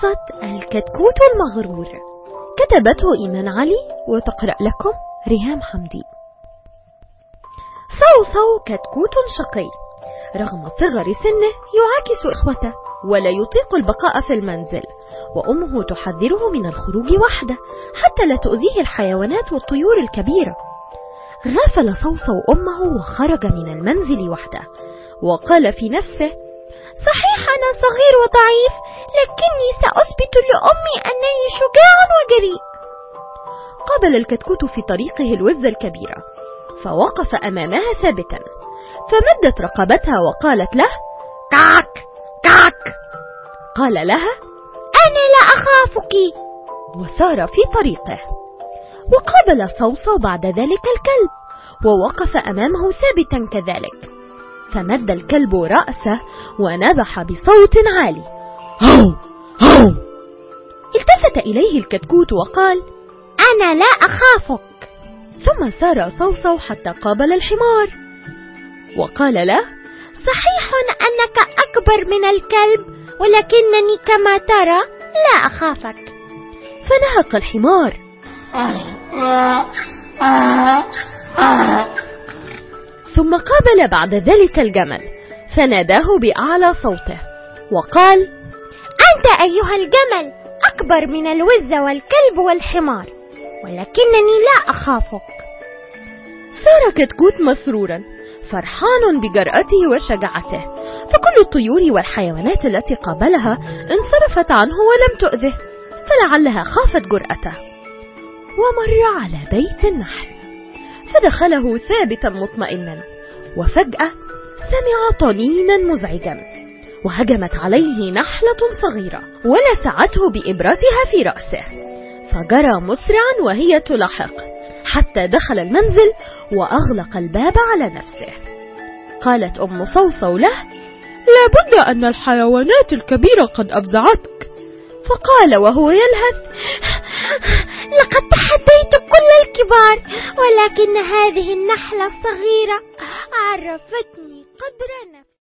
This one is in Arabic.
قصة الكتكوت المغرور. كتبته إيمان علي وتقرأ لكم ريهام حمدي. صوصو كتكوت شقي. رغم صغر سنه يعاكس إخوته ولا يطيق البقاء في المنزل وأمه تحذره من الخروج وحده حتى لا تؤذيه الحيوانات والطيور الكبيرة غافل صوصو أمه وخرج من المنزل وحده وقال في نفسه صحيح أنا صغير وضعيف لكني سأثبت لأمي أنني شجاع وجريء. قابل الكتكوت في طريقه الوزة الكبيرة فوقف أمامها ثابتا فمدت رقبتها وقالت له كعك كعك قال لها أنا لا أخافك. وسار في طريقه. وقابل صوصو بعد ذلك الكلب ووقف أمامه ثابتا كذلك فمد الكلب رأسه ونبح بصوت عالي. هو هو التفت إليه الكتكوت وقال أنا لا أخافك. ثم سار صوصو حتى قابل الحمار. وقال له صحيح أنك أكبر من الكلب ولكنني كما ترى لا أخافك. فنهق الحمار. ثم قابل بعد ذلك الجمل فناداه بأعلى صوته وقال أنت أيها الجمل أكبر من الوز والكلب والحمار ولكنني لا أخافك. صار كتكوت مسرورا فرحان بجرأته وشجاعته. فكل الطيور والحيوانات التي قابلها انصرفت عنه ولم تؤذه فلعلها خافت جرأته. ومر على بيت النحل فدخله ثابتا مطمئنا وفجأة سمع طنينا مزعجا. وهجمت عليه نحلة صغيرة ولسعته بإبرتها في رأسه. فجرى مسرعا وهي تلاحق حتى دخل المنزل وأغلق الباب على نفسه. قالت أم صوصو له لابد أن الحيوانات الكبيرة قد أفزعتك. فقال وهو يلهث لقد تحديت كل الكبار ولكن هذه النحلة الصغيرة عرفتني قدر نفسي.